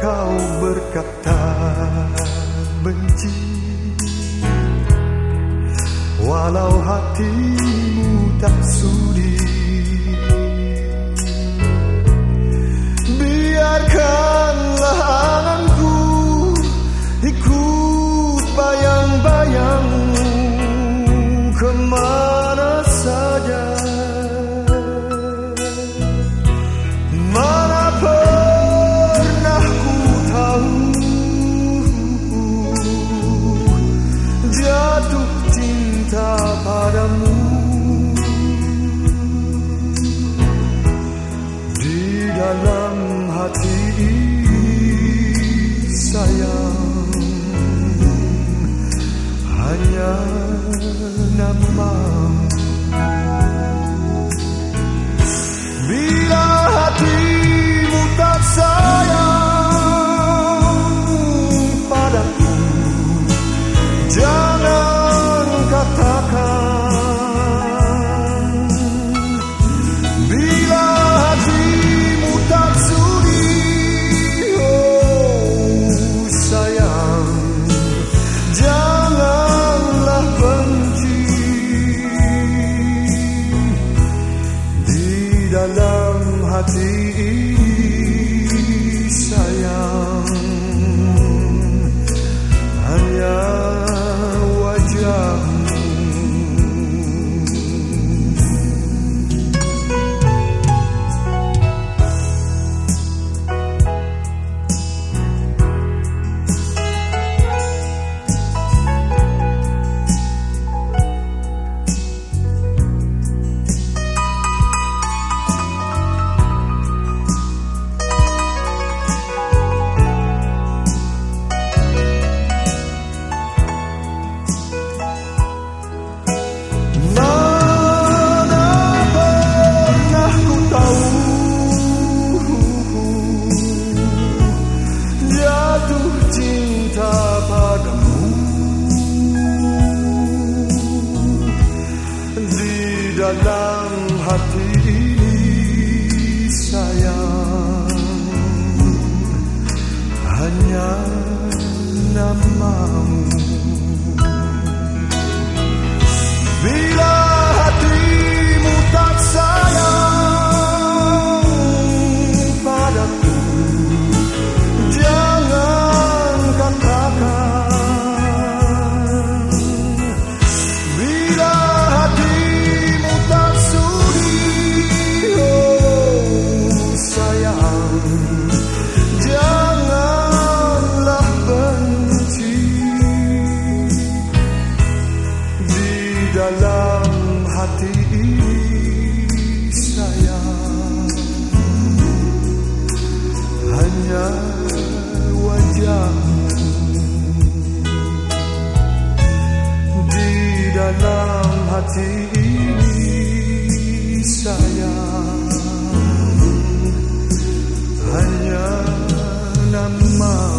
kau berkata benci Walau hatimu tak sudi Biarkanlah anganku ikut bayang-bayangmu ke mana saja hati ini ini sayang hanya nama